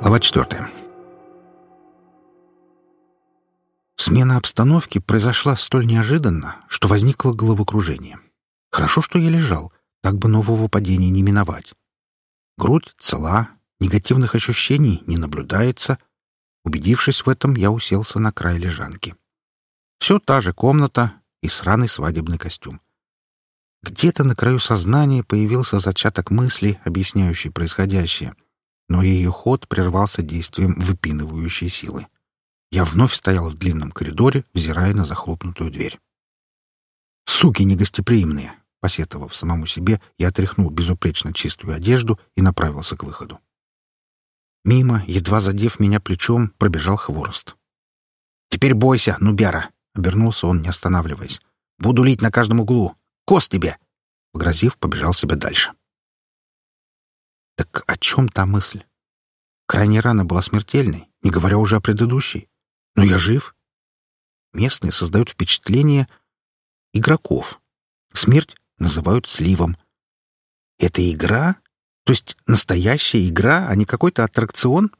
Глава четвертая. Смена обстановки произошла столь неожиданно, что возникло головокружение. Хорошо, что я лежал, так бы нового падения не миновать. Грудь цела, негативных ощущений не наблюдается. Убедившись в этом, я уселся на край лежанки. Все та же комната и сраный свадебный костюм. Где-то на краю сознания появился зачаток мысли, объясняющий происходящее, но ее ход прервался действием выпинывающей силы. Я вновь стоял в длинном коридоре, взирая на захлопнутую дверь. «Суки негостеприимные!» Посетовав самому себе, я отряхнул безупречно чистую одежду и направился к выходу. Мимо, едва задев меня плечом, пробежал хворост. «Теперь бойся, нубяра!» — обернулся он, не останавливаясь. «Буду лить на каждом углу! Кост тебе!» Погрозив, побежал себе дальше. Так о чем та мысль? Крайне рана была смертельной, не говоря уже о предыдущей. Но я жив. Местные создают впечатление игроков. Смерть называют сливом. Это игра? То есть настоящая игра, а не какой-то аттракцион?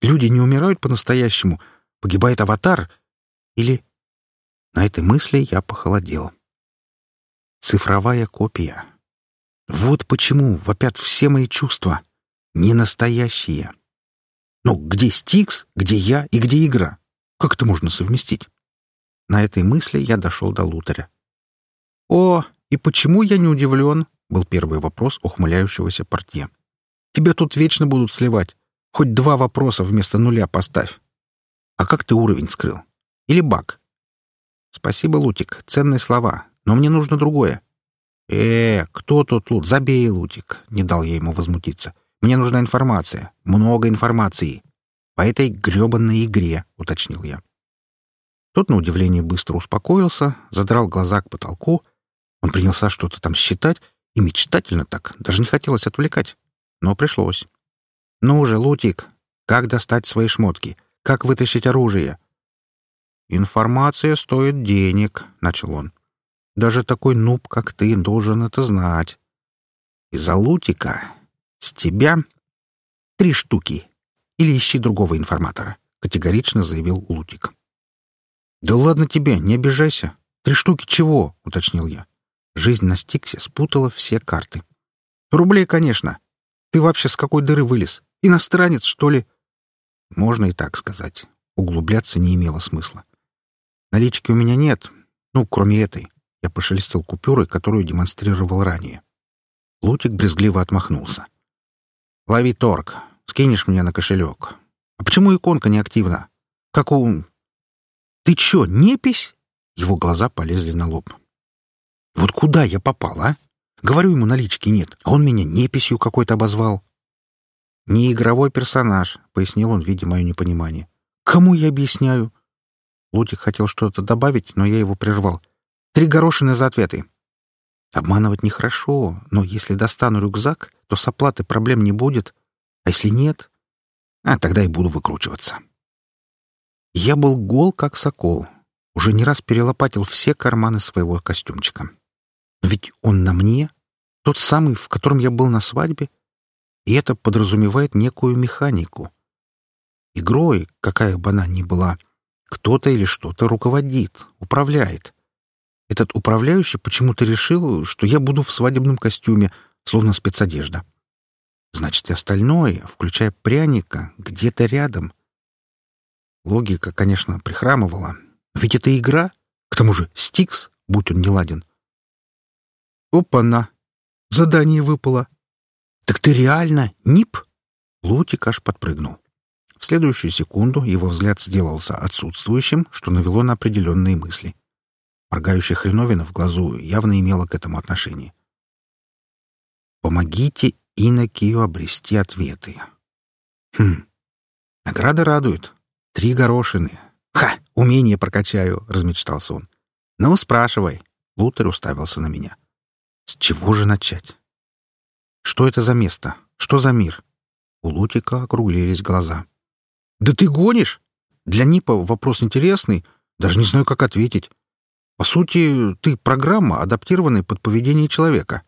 Люди не умирают по-настоящему. Погибает аватар? Или... На этой мысли я похолодел. Цифровая копия. Вот почему вопят все мои чувства. Не настоящие. Ну, где Стикс, где я и где игра? Как это можно совместить? На этой мысли я дошел до Лутаря. «О, и почему я не удивлен?» — был первый вопрос ухмыляющегося портье. «Тебя тут вечно будут сливать. Хоть два вопроса вместо нуля поставь. А как ты уровень скрыл? Или баг?» «Спасибо, Лутик, ценные слова, но мне нужно другое». «Э, кто тут Лут? Забей, Лутик!» — не дал я ему возмутиться. «Мне нужна информация. Много информации. По этой гребанной игре», — уточнил я. Тот, на удивление, быстро успокоился, задрал глаза к потолку. Он принялся что-то там считать, и мечтательно так, даже не хотелось отвлекать. Но пришлось. «Ну уже, Лутик, как достать свои шмотки? Как вытащить оружие?» «Информация стоит денег», — начал он. «Даже такой нуб, как ты, должен это знать. Из-за Лутика с тебя три штуки. Или ищи другого информатора», — категорично заявил Лутик. «Да ладно тебе, не обижайся. Три штуки чего?» — уточнил я. Жизнь на Стиксе спутала все карты. «Рублей, конечно. Ты вообще с какой дыры вылез? Иностранец, что ли?» Можно и так сказать. Углубляться не имело смысла. Налички у меня нет, ну, кроме этой. Я пошелестел купюрой, которую демонстрировал ранее. Лутик брезгливо отмахнулся. «Лови торг. Скинешь мне на кошелек. А почему иконка не активна? Как у... «Ты чё, непись?» Его глаза полезли на лоб. «Вот куда я попал, а? Говорю ему, налички нет, а он меня неписью какой-то обозвал». «Не игровой персонаж», — пояснил он, видя мое непонимание. «Кому я объясняю?» Лутик хотел что-то добавить, но я его прервал. «Три горошины за ответы». «Обманывать нехорошо, но если достану рюкзак, то с оплатой проблем не будет. А если нет, а тогда и буду выкручиваться». Я был гол, как сокол. Уже не раз перелопатил все карманы своего костюмчика. Но ведь он на мне, тот самый, в котором я был на свадьбе, и это подразумевает некую механику. Игрой, какая бы она ни была, кто-то или что-то руководит, управляет. Этот управляющий почему-то решил, что я буду в свадебном костюме, словно спецодежда. Значит, и остальное, включая пряника, где-то рядом — Логика, конечно, прихрамывала. Ведь это игра. К тому же Стикс, будь он неладен. Опа-на! Задание выпало. Так ты реально НИП? Лутик аж подпрыгнул. В следующую секунду его взгляд сделался отсутствующим, что навело на определенные мысли. Моргающая хреновина в глазу явно имела к этому отношение. «Помогите Инокию обрести ответы». Хм, награда радует. Три горошины. Ха! Умение прокачаю, размечтался он. Ну, спрашивай. Лутер уставился на меня. С чего же начать? Что это за место? Что за мир? У Лутика округлились глаза. Да ты гонишь? Для Нипа вопрос интересный, даже не знаю, как ответить. По сути, ты программа, адаптированная под поведение человека.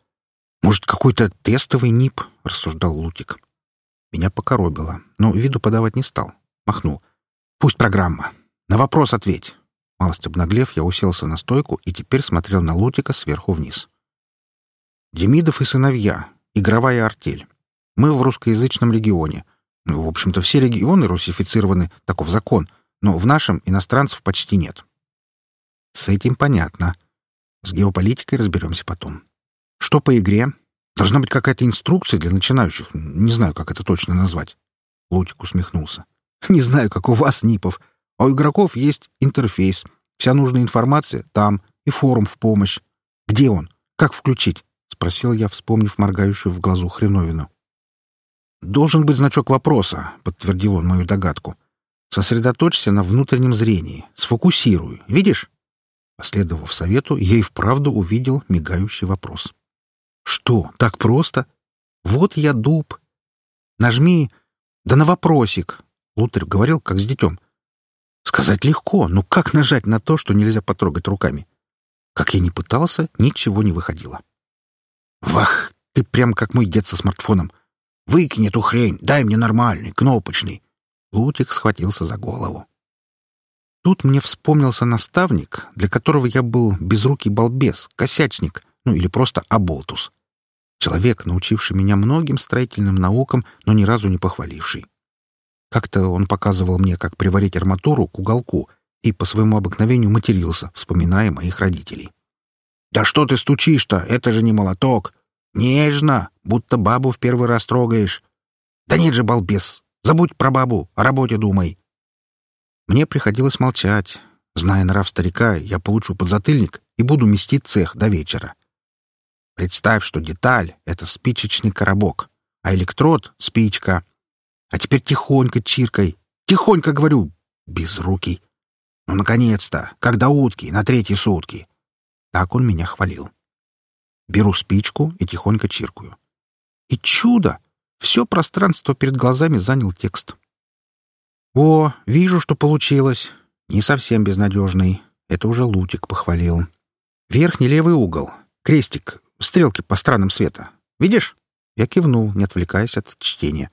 Может, какой-то тестовый НИП, рассуждал Лутик. Меня покоробило, но виду подавать не стал. Махнул. «Пусть программа. На вопрос ответь». Малость обнаглев, я уселся на стойку и теперь смотрел на Лутика сверху вниз. «Демидов и сыновья. Игровая артель. Мы в русскоязычном регионе. Ну, в общем-то, все регионы русифицированы, таков закон, но в нашем иностранцев почти нет». «С этим понятно. С геополитикой разберемся потом. Что по игре? Должна быть какая-то инструкция для начинающих. Не знаю, как это точно назвать». Лутик усмехнулся. «Не знаю, как у вас, Нипов. А у игроков есть интерфейс. Вся нужная информация там, и форум в помощь. Где он? Как включить? — спросил я, вспомнив моргающую в глазу хреновину. «Должен быть значок вопроса», — подтвердил он мою догадку. «Сосредоточься на внутреннем зрении. Сфокусируй. Видишь?» Последовав совету, и вправду увидел мигающий вопрос. «Что, так просто? Вот я дуб. Нажми... Да на вопросик!» Лутер говорил, как с детем. Сказать легко, но как нажать на то, что нельзя потрогать руками? Как я ни пытался, ничего не выходило. «Вах, ты прям как мой дед со смартфоном. Выкинь эту хрень, дай мне нормальный, кнопочный». Лутик схватился за голову. Тут мне вспомнился наставник, для которого я был безрукий балбес, косячник, ну или просто аболтус. Человек, научивший меня многим строительным наукам, но ни разу не похваливший. Как-то он показывал мне, как приварить арматуру к уголку, и по своему обыкновению матерился, вспоминая моих родителей. «Да что ты стучишь-то? Это же не молоток! Нежно, будто бабу в первый раз трогаешь. Да нет же, балбес! Забудь про бабу, о работе думай!» Мне приходилось молчать. Зная нрав старика, я получу подзатыльник и буду мести цех до вечера. Представь, что деталь — это спичечный коробок, а электрод — спичка, а теперь тихонько чиркой. Тихонько, говорю, безрукий. Ну, наконец-то, до утки, на третьи сутки. Так он меня хвалил. Беру спичку и тихонько чиркаю. И чудо! Все пространство перед глазами занял текст. О, вижу, что получилось. Не совсем безнадежный. Это уже Лутик похвалил. Верхний левый угол. Крестик. Стрелки по странам света. Видишь? Я кивнул, не отвлекаясь от чтения.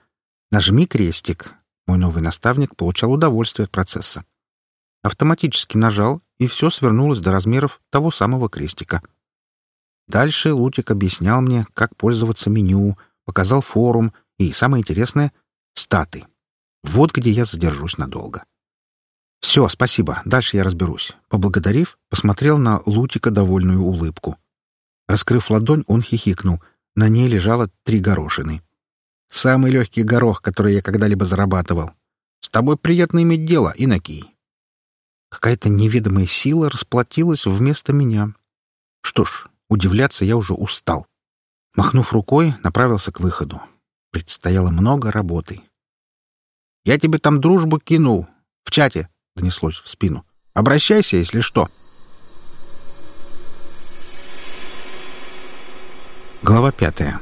Нажми крестик. Мой новый наставник получал удовольствие от процесса. Автоматически нажал, и все свернулось до размеров того самого крестика. Дальше Лутик объяснял мне, как пользоваться меню, показал форум и, самое интересное, статы. Вот где я задержусь надолго. «Все, спасибо, дальше я разберусь». Поблагодарив, посмотрел на Лутика довольную улыбку. Раскрыв ладонь, он хихикнул. На ней лежало три горошины. Самый легкий горох, который я когда-либо зарабатывал. С тобой приятно иметь дело, инокий. Какая-то неведомая сила расплатилась вместо меня. Что ж, удивляться я уже устал. Махнув рукой, направился к выходу. Предстояло много работы. «Я тебе там дружбу кинул. В чате», — донеслось в спину. «Обращайся, если что». Глава пятая.